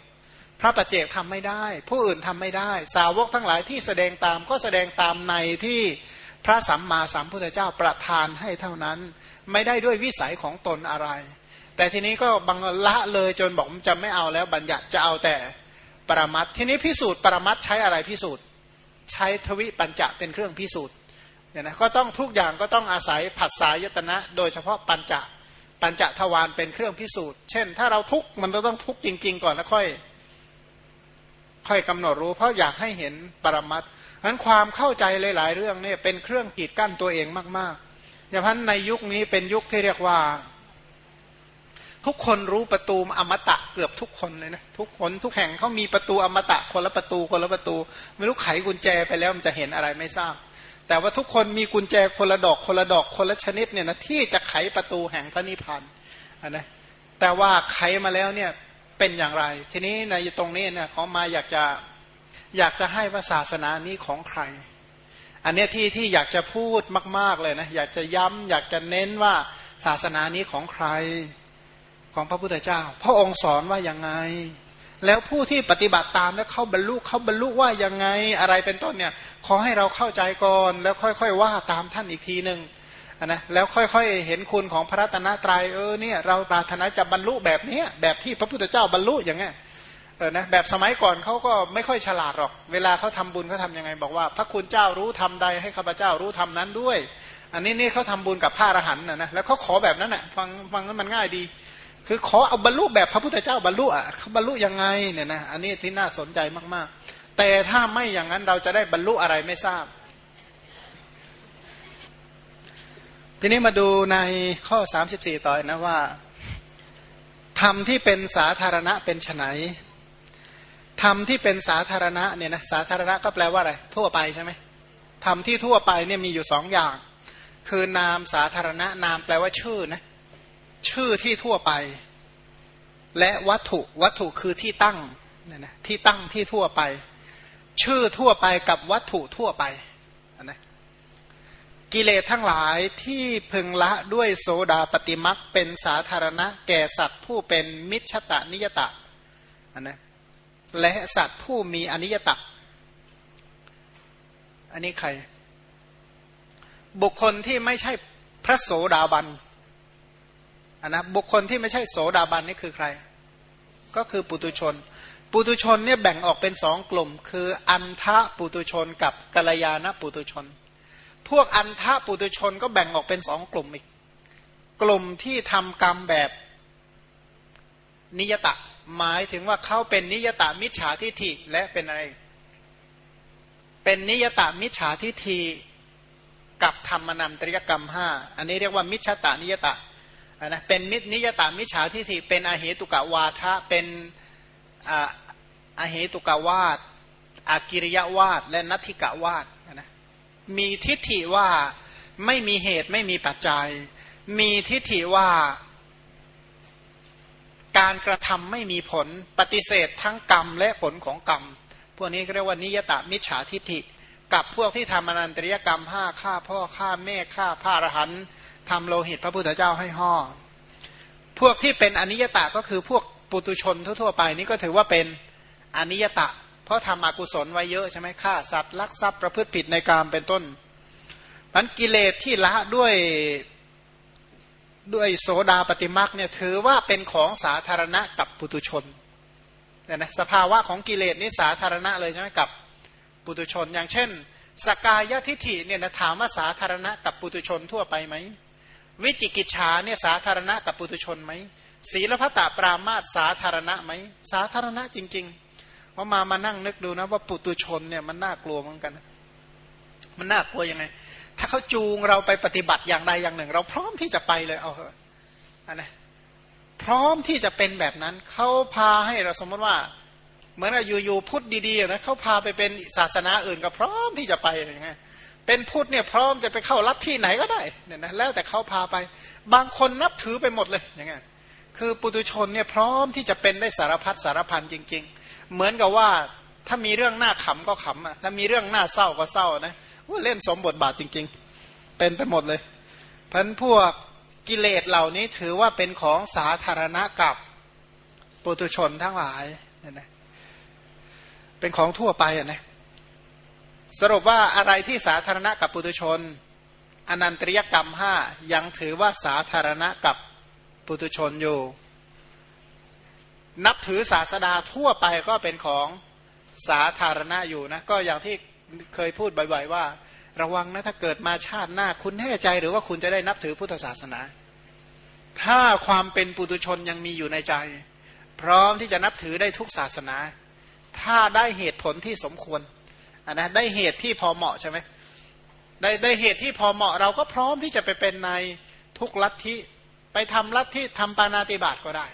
พระประเจกทำไม่ได้ ผู้อื่นทำไม่ได้ สาวกทั้งหลายที่แสดงตามก็แสดงตามในที่พระสัมมาสัมพุทธเจ้าประทานให้เท่านั้น ไม่ได้ด้วยวิสัยของตนอะไร แต่ทีนี้ก็บังละเลยจนบอกจะไม่เอาแล้วบัญญัติจะเอาแต่ปรมัตทีนี้พิสูจน์ปรมัตใช้อะไรพิสูจน์ ใช้ทวิปัญจะเป็นเครื่องพิสูจน์ เนี่ยนะก็ต้องทุกอย่างก็ต้องอาศัยผัสสายตนะ โดยเฉพาะปัญจะปัญจะทวารเป็นเครื่องพิสูจน์ เช่น ถ้าเราทุกมันต้องทุกจริง ๆ ก่อนแล้วค่อย ค่อยกำหนดรู้ เพราะอยากให้เห็นปรมัตถ์นั้นความเข้าใจหลาย ๆ เรื่องเนี่ยเป็นเครื่องกีดกั้นตัวเองมากๆอย่างพันในยุคนี้เป็นยุคที่เรียกว่า ทุกคนรู้ประตูอมตะเกือบทุกคนเลยนะทุกคนทุกแห่งเขามีประตูอมตะคนละประตูคนละประตู ไม่รู้ไขกุญแจไปแล้วมันจะเห็นอะไรไม่ทราบ แต่ว่าทุกคนมีกุญแจคนละดอกคนละดอกคนละชนิดเนี่ยนะที่จะไขประตูแห่งพระนิพพานนะแต่ว่าไขมาแล้วเนี่ยเป็นอย่างไร ทีนี้ในตรงนี้เนี่ยขามาอยากจะอยากจะให้ว่าศาสนานี้ของใคร อันเนี้ยที่ที่อยากจะพูดมาก ๆเลยนะอยากจะย้ำอยากจะเน้นว่าศาสนานี้ของใครของพระพุทธเจ้า พระองค์สอนว่ายังไง แล้วผู้ที่ปฏิบัติตามแล้วเขาบรรลุเขาบรรลุว่ายังไงอะไรเป็นต้นเนี่ย ขอให้เราเข้าใจก่อน แล้วค่อยๆว่าตามท่านอีกทีหนึ่งนะแล้วค่อยๆเห็นคุณของพระรัตนตรยัยเออเนี่ยเราปรารถนาจะบรรลุแบบนี้แบบที่พระพุทธเจ้าบรรลุอย่างเงี้ยเออนะแบบสมัยก่อนเขาก็ไม่ค่อยฉลาดหรอก เวลาเขาทำบุญเขาทำยังไง บอกว่า พระคุณเจ้ารู้ทำใดให้ข้าพเจ้ารู้ทำนั้นด้วย อันนี้นี่เขาทำบุญกับพระอรหันต์นะนะแล้วเขาขอแบบนั้นอะฟังฟังแล้วมันง่ายดี คือขอเอาบรรลุแบบพระพุทธเจ้าบรรลุอะเขาบรรลุยังไงเนี่ยนะอันนี้ที่น่าสนใจมากๆ แต่ถ้าไม่อย่างนั้นเราจะได้บรรลุอะไรไม่ทราบ ทีนี้มาดูในข้อ 34 ต่อนะว่าธรรมที่เป็นสาธารณะเป็นไนธรรมที่เป็นสาธารณะเนี่ยนะสาธารณะก็แปลว่าอะไร ทั่วไปใช่ไหมธรรมที่ทั่วไปเนี่ยมีอยู่สองอย่าง คือนามสาธารณะนามแปลว่าชื่อนะ ชื่อที่ทั่วไป และวัตถุวัตถุคือที่ตั้งเนี่ยนะที่ตั้งที่ทั่วไป ชื่อทั่วไปกับวัตถุทั่วไปนะกิเลสทั้งหลายที่พึงละด้วยโสดาปฏิมักเป็นสาธารณะ แก่สัตว์ผู้เป็นมิชตะนิยตะนะและสัตว์ผู้มีอนิยตะ อันนี้ใคร บุคคลที่ไม่ใช่พระโสดาบัน นนะบุคคลที่ไม่ใช่โสดาบันนี่คือใคร ก็คือปุตุชน ปุตุชนเนี่ยแบ่งออกเป็นสองกลุ่ม คืออันทะปุตุชนกับกัลยาณปุตุชน พวกอันทะปุตุชนก็แบ่งออกเป็นสองกลุ่มอีก กลุ่มที่ทำกรรมแบบนิยตะ หมายถึงว่าเขาเป็นนิยตามิจฉาทิฏฐิและเป็นอะไร เป็นนิยตามิจฉาทิฏฐิกับธรรมนันตริยกรรมห้าอันนี้เรียกว่ามิจฉาตานิยตะ นะเป็นมินิยตามิจฉาทิฏฐิเป็นอาเหตุกะวาทะเป็นอาเหตุกะวาดอากิริยวาดและนัตถิกะวาดนะมีทิฏฐิว่าไม่มีเหตุไม่มีปัจจัย มีทิฏฐิว่าการกระทำไม่มีผลปฏิเสธทั้งกรรมและผลของกรรม พวกนี้เรียกว่านิยตามิจฉาทิฏฐิ กับพวกที่ทำอนันตริยกรรมห้าฆ่าพ่อฆ่าแม่ฆ่าพระอรหันต์ ทำโลหิตพระพุทธเจ้าให้ห่อพวกที่เป็นอนิยตะก็คือพวกปุตุชนทั่วๆไปนี่ก็ถือว่าเป็นอนิยตะ เพราะทำอกุศลไว้เยอะใช่ไหมฆ่าสัตว์ลักทรัพย์ประพฤติผิดในการเป็นต้นมันกิเลสที่ละด้วยด้วยโสดาปฏิมักเนี่ยถือว่าเป็นของสาธารณะกับปุตุชนเนี่ยนะสภาวะของกิเลสนี่สาธารณะเลยใช่ไหมกับปุตุชน อย่างเช่น สกายทิฐิเนี่ยนะถามว่าสาธารณะกับปุตุชนทั่วไปไหม วิจิกิจฉาเนี่ยสาธารณะกับปุตุชนไหมศีลพัตตปรามาสสาธารณะไหมสาธารณะจริงๆว่ามามานั่งนึกดูนะว่าปุตุชนเนี่ยมันน่ากลัวเหมือนกัน มันน่ากลัวยังไง ถ้าเขาจูงเราไปปฏิบัติอย่างใดอย่างหนึ่ง เราพร้อมที่จะไปเลยเอาเถอะนะพร้อมที่จะเป็นแบบนั้นเขาพาให้เราสมมติว่าเหมือนอยู่ๆพุทธดีๆนะเขาพาไปเป็นศาสนาอื่นก็พร้อมที่จะไปอย่างเงี้ย เป็นพุทธเนี่ยพร้อมจะไปเข้าลัทธิไหนก็ได้เนี่ยนะแล้วแต่เขาพาไป บางคนนับถือไปหมดเลยอย่างเงี้ยคือปุตุชนเนี่ยพร้อมที่จะเป็นได้สารพัดสารพันจริง ๆ เหมือนกับว่าถ้ามีเรื่องหน้าขำก็ขำอะถ้ามีเรื่องหน้าเศร้าก็เศร้านะว่าเล่นสมบทบาทจริง ๆ เป็นไปหมดเลยพันพวกกิเลสเหล่านี้ถือว่าเป็นของสาธารณะกับปุตุชนทั้งหลายเนี่ยนะเป็นของทั่วไปอะนะ สรุปว่าอะไรที่สาธารณะกับปุถุชน อนันตริยกรรมห้ายังถือว่าสาธารณะกับปุถุชนอยู่ นับถือศาสดาทั่วไปก็เป็นของสาธารณะอยู่นะก็อย่างที่เคยพูดบ่อยๆว่า ระวังนะถ้าเกิดมาชาติหน้าคุณแน่ใจหรือว่าคุณจะได้นับถือพุทธศาสนา ถ้าความเป็นปุถุชนยังมีอยู่ในใจ พร้อมที่จะนับถือได้ทุกศาสนา ถ้าได้เหตุผลที่สมควร นนะได้เหตุที่พอเหมาะใช่ไหมได้ได้เหตุที่พอเหมาะเราก็พร้อมที่จะไปเป็นในทุกลัทธิไปทำลัทธิทำปานาติบาตก็ได้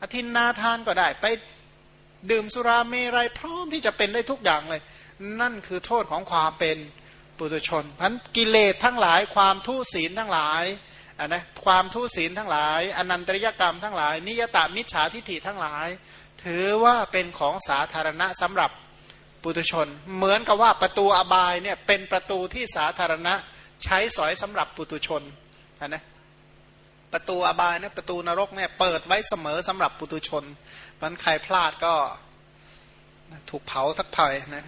อธินนาทานก็ได้ ไปดื่มสุราเมรัยพร้อมที่จะเป็นได้ทุกอย่างเลย นั่นคือโทษของความเป็นปุถุชนพันกิเลสทั้งหลายความทุศีลทั้งหลายนนะความทุศีลทั้งหลาย อนันตริยกรรมทั้งหลาย นิยตามิจฉาทิฏฐิทั้งหลาย ถือว่าเป็นของสาธารณะสำหรับ ปุถุชน เหมือนกับว่าประตูอบายเนี่ยเป็นประตูที่สาธารณะใช้สอยสำหรับปุถุชนนะประตูอบายเนี่ยประตูนรกเนี่ยเปิดไว้เสมอสำหรับปุถุชนมันใครพลาดก็ถูกเผาสักเท่านะ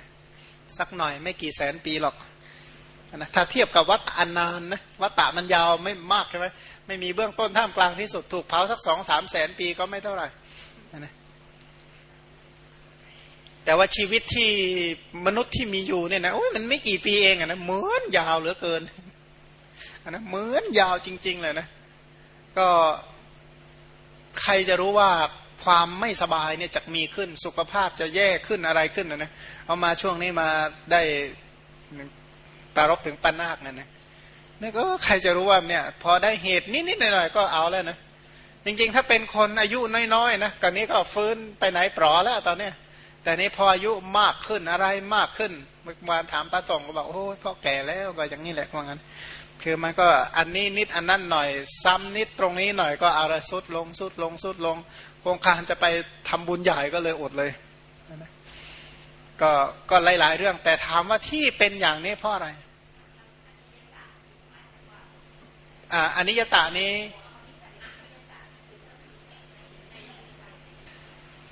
สักหน่อยไม่กี่แสนปีหรอกนะถ้าเทียบกับวัดอนนานนะวัดตะมันยาวไม่มากใช่ไหมไม่มีเบื้องต้นท่ามกลางที่สุดถูกเผาสักสองสามแสนปีก็ไม่เท่าไหร่นะ แต่ว่าชีวิตที่มนุษย์ที่มีอยู่เนี่ยนะโอ้ยมันไม่กี่ปีเองอะนะเหมือนยาวเหลือเกินนะเหมือนยาวจริง ๆ เลยนะ ก็ใครจะรู้ว่าความไม่สบายเนี่ยจะมีขึ้นสุขภาพจะแย่ขึ้นอะไรขึ้นนะนะเอามาช่วงนี้มาได้ตารบถึงปันนาคนั่นนะนี่ก็ใครจะรู้ว่าเนี่ย พอได้เหตุนิดๆหน่อยๆก็เอาแล้วนะจริง ๆ ถ้าเป็นคนอายุน้อยๆนะกันนี้ก็ฟื้นไปไหนปลอแล้วตอนเนี้ย แต่นี้พออายุมากขึ้นอะไรมากขึ้นเมื่อวานถามตาส่งก็บอกโอ้พ่อแก่แล้วก็อย่างนี้แหละว่างั้น คือมันก็อันนี้นิดอันนั้นหน่อย ซ้ำนิดตรงนี้หน่อยก็อะไรสุดลงสุดลงสุดลงโครงการจะไปทำบุญใหญ่ก็เลยอดเลยก็ก็หลาย ๆ เรื่อง แต่ถามว่าที่เป็นอย่างนี้เพราะอะไรอ่าอนิยตานี้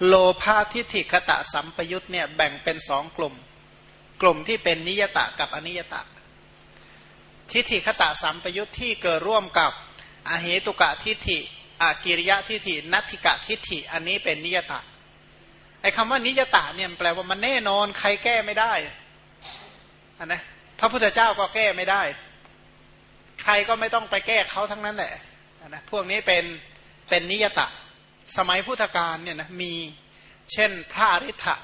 โลภาทิฏฐิคตะสัมปยุตเนี่ยแบ่งเป็นสองกลุ่ม กลุ่มที่เป็นนิยตะกับอนิยตะ ทิฏฐิคตะสัมปยุตที่เกิดร่วมกับอเหตุกะทิฏฐิอากิริยะทิฏฐินัตถิกะทิฏฐิอันนี้เป็นนิยตะไอ้คำว่านิยตะเนี่ยแปลว่ามันแน่นอนใครแก้ไม่ได้อันนะพระพุทธเจ้าก็แก้ไม่ได้ ใครก็ไม่ต้องไปแก้เขาทั้งนั้นแหละนะพวกนี้เป็นเป็นนิยตะ สมัยพุทธกาลเนี่ยนะมีเช่นพระอริ t ะ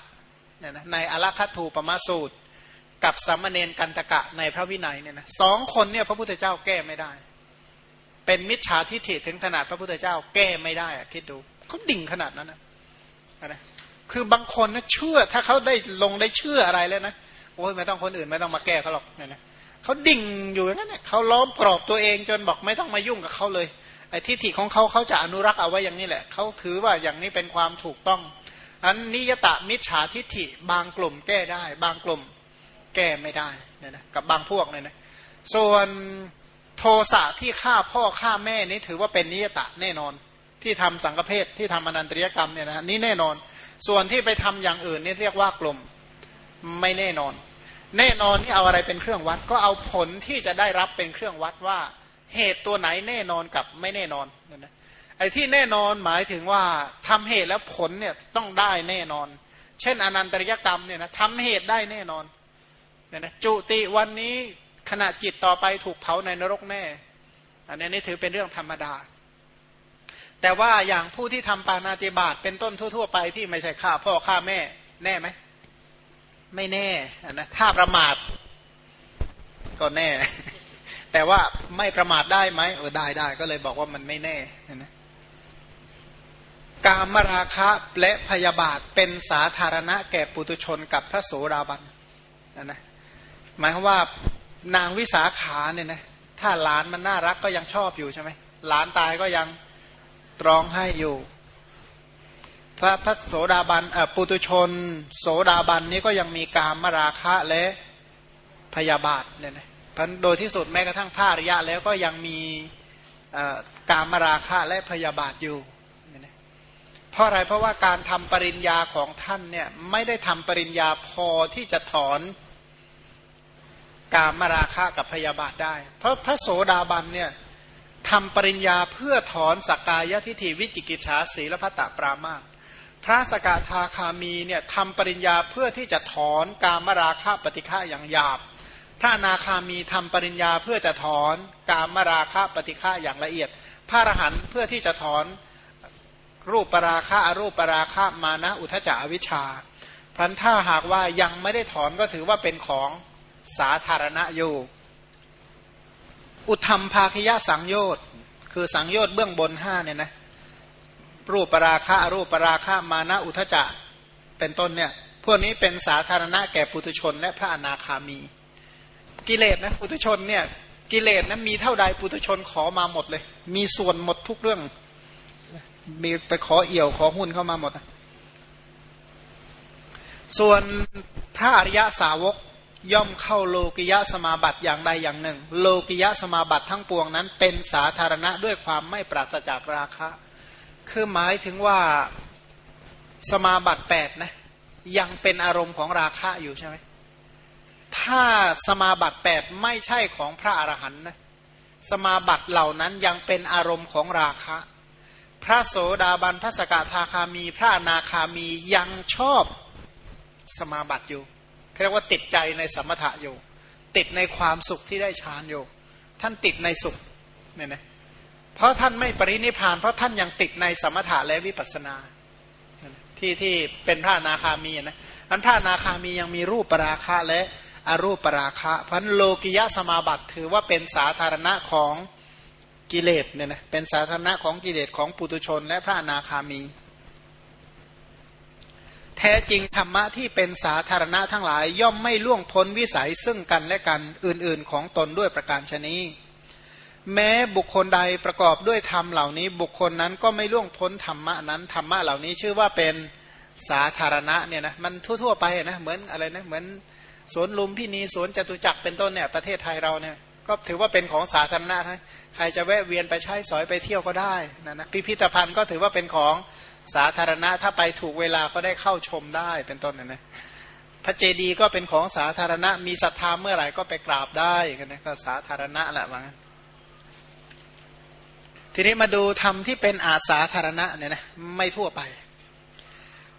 เนี่ยนะในอลัคัตูปมาสูตร กับสัมมเนนกันตกะในพระวินัยเนี่ยนะสองคนเนี่ยพระพุทธเจ้าแก้ไม่ได้ เป็นมิจฉาทิฏฐิถึงขนาดพระพุทธเจ้าแก้ไม่ได้อะคิดดูเขาดิ่งขนาดนั้นนะนะคือบางคนนะเชื่อถ้าเขาได้ลงได้เชื่ออะไรแล้วนะโอ้ยไม่ต้องคนอื่นไม่ต้องมาแก้เขาหรอกเนี่ยนะเขาดิ่งอยู่อย่างนั้นเขาล้อมกรอบตัวเองจนบอกไม่ต้องมายุ่งกับเขาเลย ไอ้ทิฏฐิของเขาเขาจะอนุรักษ์เอาไว้อย่างนี้แหละเขาถือว่าอย่างนี้เป็นความถูกต้องอันนิยตะมิจฉาทิฏฐิบางกลุ่มแก้ได้ บางกลุ่มแก้ไม่ได้เนี่ยนะกับบางพวกเนี่ยนะส่วนโทสะที่ฆ่าพ่อฆ่าแม่นี้ถือว่าเป็นนิยตะแน่นอน ที่ทำสังฆเพศที่ทำอนันตริยกรรมเนี่ยนะนี่แน่นอน ส่วนที่ไปทำอย่างอื่นนี่เรียกว่ากลุ่มไม่แน่นอน แน่นอนที่เอาอะไรเป็นเครื่องวัด ก็เอาผลที่จะได้รับเป็นเครื่องวัดว่า เหตุตัวไหนแน่นอนกับไม่แน่นอนนะไอ้ที่แน่นอนหมายถึงว่าทำเหตุแล้วผลเนี่ยต้องได้แน่นอน เช่นอนันตริยกรรมเนี่ยนะทำเหตุได้แน่นอนเนี่ยนะจุติวันนี้ขณะจิตต่อไปถูกเผาในนรกแน่ อันนี้นี่ถือเป็นเรื่องธรรมดา แต่ว่าอย่างผู้ที่ทำปานาติบาตเป็นต้นทั่ว ๆ ไปที่ไม่ใช่ฆ่าพ่อฆ่าแม่ แน่ไหมไม่แน่นะถ้าประมาทก็แน่ แต่ว่าไม่ประมาทได้ไหมเออได้ได้ก็เลยบอกว่ามันไม่แน่นะกามราคะและพยาบาทเป็นสาธารณะแก่ปุตุชนกับพระโสดาบันนะนะหมายความว่านางวิสาขาเนี่ยนะถ้าหลานมันน่ารักก็ยังชอบอยู่ใช่ไหมหลานตายก็ยังตรองให้อยู่ พระพระโสดาบันปุตุชน โสดาบันนี้ก็ยังมีกามมราคะและพยาบาทเนี่ยนะ พันโดยที่สุดแม้กระทั่งพระอริยะแล้วก็ยังมีกามมราคะและพยาบาทอยู่เพราะอะไรเพราะว่าการทำปริญญาของท่านเนี่ยไม่ได้ทำปริญญาพอที่จะถอนกามมราคะกับพยาบาทได้ เพราะพระโสดาบันเนี่ยทำปริญญาเพื่อถอนสกกายทิฏฐิวิจิกิจฉาสีและพัตตปรามาพระสกทาคามีเนี่ยทำปริญญาเพื่อที่จะถอนกามราคะปฏิฆะอย่างหยาบ พระนาคามีทำปริญญาเพื่อจะถอนกามราคะปฏิฆะอย่างละเอียด พระอรหันต์เพื่อที่จะถอนรูปปราคะอรูปปราคะมานะอุทจาวิชาพันถ้าหากว่ายังไม่ได้ถอนก็ถือว่าเป็นของสาธารณะอยู่อุทธรรมภาคยะสังโยชน์คือสังโยชน์เบื้องบนห้าเนี่ยนะรูปปราคะรูปปราคะมานะอุทจะเป็นต้นเนี่ยพวกนี้เป็นสาธารณะแก่ปุถุชนและพระอนาคามี กิเลสนะปุถุชนเนี่ยกิเลสนะมีเท่าใดปุถุชนขอมาหมดเลย มีส่วนหมดทุกเรื่อง มีไปขอเอี่ยวขอหุ้นเข้ามาหมด ส่วนพระอริยสาวกย่อมเข้าโลกิยะสมาบัติอย่างใดอย่างหนึ่ง โลกิยะสมาบัติทั้งปวงนั้น เป็นสาธารณะด้วยความไม่ปราศจากราคะ คือหมายถึงว่าสมาบัติแปดนะยังเป็นอารมณ์ของราคะอยู่ใช่ไหม ถ้าสมาบัติแปดไม่ใช่ของพระอรหันต์นะสมาบัติเหล่านั้นยังเป็นอารมณ์ของราคะ พระโสดาบันพระสกทาคามี พระนาคามียังชอบสมาบัติอยู่เรียกว่าติดใจในสมถะอยู่ ติดในความสุขที่ได้ฌานอยู่ ท่านติดในสุขเนี่ยนะเพราะท่านไม่ปรินิพาน เพราะท่านยังติดในสมถะและวิปัสนาที่ที่เป็นพระนาคามีนะอันพระนาคามียังมีรูปปราคะและ อรูปราคะพันโลกิยะสมาบัติถือว่าเป็นสาธารณะของกิเลสเนี่ยนะเป็นสาธารณะของกิเลสของปุตุชนและพระนาคามี แท้จริงธรรมะที่เป็นสาธารณะทั้งหลาย ย่อมไม่ล่วงพ้นวิสัยซึ่งกันและกันอื่น ๆ ของตนด้วยประการชนีแม้บุคคลใดประกอบด้วยธรรมเหล่านี้ บุคคลนั้นก็ไม่ล่วงพ้นธรรมะนั้นธรรมะเหล่านี้ชื่อว่าเป็นสาธารณะเนี่ยนะมันทั่ว ๆ ไปนะเหมือนอะไรนะเหมือน สวนลุมพินีสวนจตุจักรเป็นต้นเนี่ยประเทศไทยเราเนี่ยก็ถือว่าเป็นของสาธารณะนะใครจะแวะเวียนไปใช้สอยไปเที่ยวก็ได้นะนะพิพิธภัณฑ์ก็ถือว่าเป็นของสาธารณะถ้าไปถูกเวลาก็ได้เข้าชมได้เป็นต้นนะนะพระเจดีย์ก็เป็นของสาธารณะ มีศรัทธาเมื่อไหร่ก็ไปกราบได้กันนะก็สาธารณะแหละว่างั้นทีนี้มาดูธรรมที่เป็นอาสาธารณะเนี่ยนะไม่ทั่วไป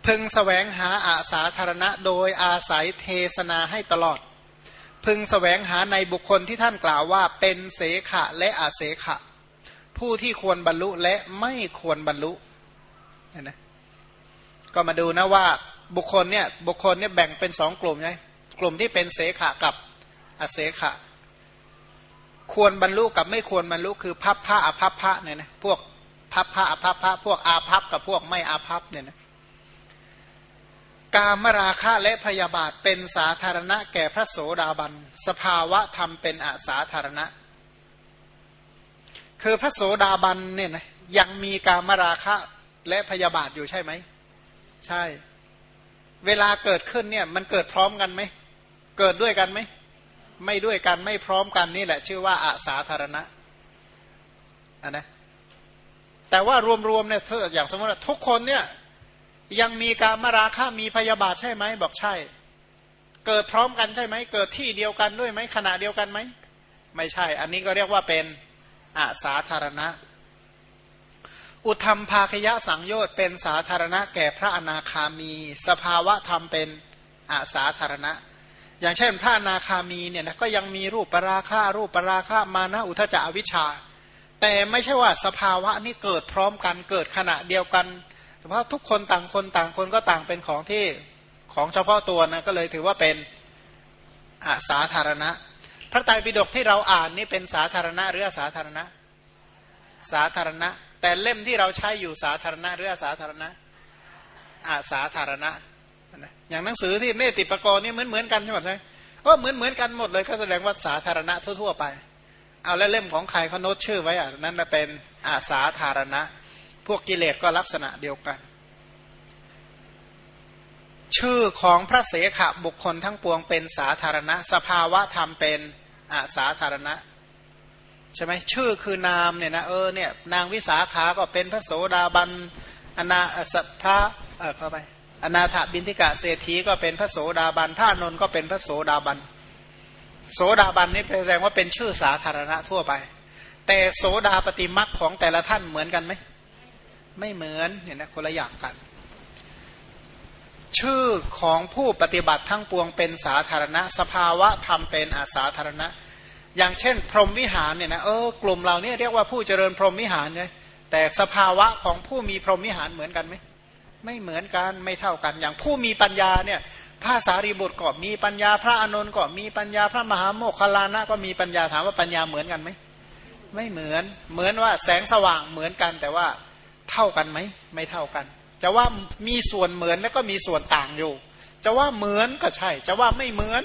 พึงสแสวงหาอาสาธารณะโดยอาศัยเทศนาให้ตลอด พึงสแสวงหาในบุคคลที่ท่านกล่าวว่าเป็นเสขะและอาเสขะ ผู้ที่ควรบรรลุและไม่ควรบรรลุเนี่ยนะก็มาดูนะว่าบุคคลเนี่ยบุคคลเนี่ยแบ่งเป็นสองกลุ่มไงกลุ่มที่เป็นเสขะกับอาเสขะ ควรบรรลุกับไม่ควรบรรลุคือพับผ้าอภัพพะเนี่ยนะพวกพับผ้าอภัพพะพวกอาภัพกับพวกไม่อาภัพเนี่ยนะ กามราคะและพยาบาทเป็นสาธารณะแก่พระโสดาบัน สภาวะธรรมเป็นอาสาธารณะ คือพระโสดาบันเนี่ยนะยังมีกามราคะและพยาบาทอยู่ใช่ไหม ใช่ เวลาเกิดขึ้นเนี่ยมันเกิดพร้อมกันไหม เกิดด้วยกันไหม ไม่ด้วยกันไม่พร้อมกันนี่แหละ ชื่อว่าอาสาธารณะอันนะแต่ว่ารวมๆเนี่ยอย่างสมมติว่าทุกคนเนี่ย ยังมีการมราค่ามีพยาบาทใช่ไหมบอกใช่ เกิดพร้อมกันใช่ไหมเกิดที่เดียวกันด้วยไหมขณะเดียวกันไหมไม่ใช่ อันนี้ก็เรียกว่าเป็นอาสาธารณะ อุทธรรมภาคยะสังโยชน์เป็นสาธารณะแก่พระอนาคามี สภาวะธรรมเป็นอาสาธารณะ อย่างเช่นพระนาคามีเนี่ยนะก็ยังมีรูปปราคารูปปราคามานะอุทจาวิชา แต่ไม่ใช่ว่าสภาวะนี้เกิดพร้อมกันเกิดขณะเดียวกัน แต่ว่าทุกคนต่างคนต่างคนก็ต่างเป็นของที่ของเฉพาะตัวนะก็เลยถือว่าเป็นอาสาธารณะ พระไตรปิฎกที่เราอ่านนี่เป็นสาธารณะหรือสาธารณะ สาธารณะ แต่เล่มที่เราใช้อยู่สาธารณะหรือสาธารณะอาสาธารณะอย่างหนังสือที่เนติปกรณ์นี่เหมือนเหมือนกันใช่ไหมใช่ก็เหมือนเหมือนกันหมดเลยก็แสดงว่าสาธารณะทั่ว ๆ ไป เอาแล้วเล่มของใครเขาโน้ตชื่อไว้อะนั่นเป็นอาสาธารณะ พวกกิเลสก็ลักษณะเดียวกัน ชื่อของพระเสขะบุคคลทั้งปวงเป็นสาธารณะ สภาวะธรรมเป็นอาสาธารณะใช่ไหมชื่อคือนามเนี่ยนะเออเนี่ยนางวิสาขาก็เป็นพระโสดาบันอนาสัพระเออเข้าไปอนาถบินทิกะเศรษฐีก็เป็นพระโสดาบันพระนนก็เป็นพระโสดาบันโสดาบันนี่แสดงว่าเป็นชื่อสาธารณะทั่วไป แต่โสดาปฏิมักของแต่ละท่านเหมือนกันไหม ไม่เหมือนเนี่ยนะคนละอย่างกัน ชื่อของผู้ปฏิบัติทั้งปวงเป็นสาธารณะ สภาวะธรรมเป็นอาสาธารณะ อย่างเช่น พรหมวิหารเนี่ยนะเออกลุ่มเราเนี่ยเรียกว่าผู้เจริญพรหมวิหารไงแต่สภาวะของผู้มีพรหมวิหารเหมือนกันไหมไม่เหมือนกันไม่เท่ากัน อย่างผู้มีปัญญาเนี่ยพระสารีบุตรก็มีปัญญาพระอานนท์ก็มีปัญญาพระมหาโมคคลานะก็มีปัญญาถามว่าปัญญาเหมือนกันไหมไม่เหมือนเหมือนว่าแสงสว่างเหมือนกันแต่ว่า เท่ากันไหมไม่เท่ากัน จะว่ามีส่วนเหมือนแล้วก็มีส่วนต่างอยู่ จะว่าเหมือนก็ใช่ จะว่าไม่เหมือน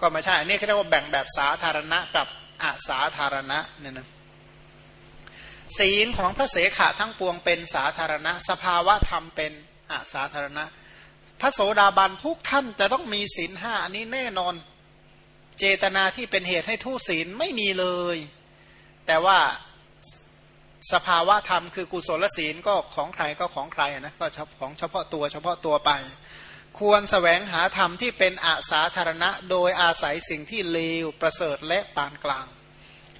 ก็ไม่ใช่อันนี้เขาเรียกว่าแบ่งแบบสาธารณะกับอาสาธารณะเนี่ยนะศีลของพระเสขะทั้งปวงเป็นสาธารณะ สภาวะธรรมเป็นอาสาธารณะ พระโสดาบันทุกท่านจะต้องมีศีลห้าอันนี้แน่นอน เจตนาที่เป็นเหตุให้ทุศีลไม่มีเลย แต่ว่า สภาวะธรรมคือกุศลศีลก็ของใครก็ของใครนะก็ของเฉพาะตัวเฉพาะตัวไป ควรสแสวงหาธรรมที่เป็นอาสาธารณะ โดยอาศัยสิ่งที่เลวประเสริฐและปานกลาง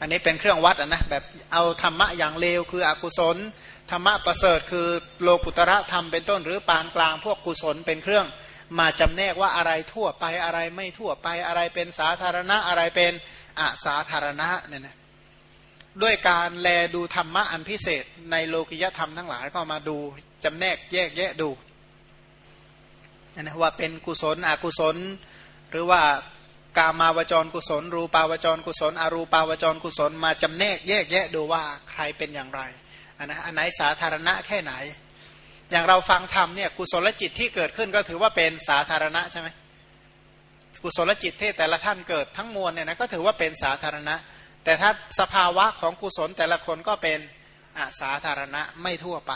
อันนี้เป็นเครื่องวัดนะแบบเอาธรรมะอย่างเลวคืออกุศลธรรมะประเสริฐคือโลกุตระธรรมเป็นต้นหรือปานกลาง พวกกุศลเป็นเครื่องมาจำแนกว่าอะไรทั่วไปอะไรไม่ทั่วไปอะไรเป็นสาธารณะอะไรเป็นอาสาธารณะเนี่ยนะ ด้วยการแลดูธรรมะอันพิเศษ ในโลกิยธรรมทั้งหลายก็มาดูจำแนกแยกแยะดูนะว่าเป็นกุศลอกุศล หรือว่ากามาวจรกุศล รูปาวจรกุศล อรูปาวจรกุศล มาจำแนกแยกแยะดูว่าใครเป็นอย่างไรอันนะอันไหนสาธารณะแค่ไหน อย่างเราฟังธรรมเนี่ยกุศลจิตที่เกิดขึ้นก็ถือว่าเป็นสาธารณะใช่ไหมกุศลจิตที่แต่ละท่านเกิดทั้งมวลเนี่ยนะก็ถือว่าเป็นสาธารณะ แต่ถ้าสภาวะของกุศลแต่ละคนก็เป็นอาสาธารณะไม่ทั่วไป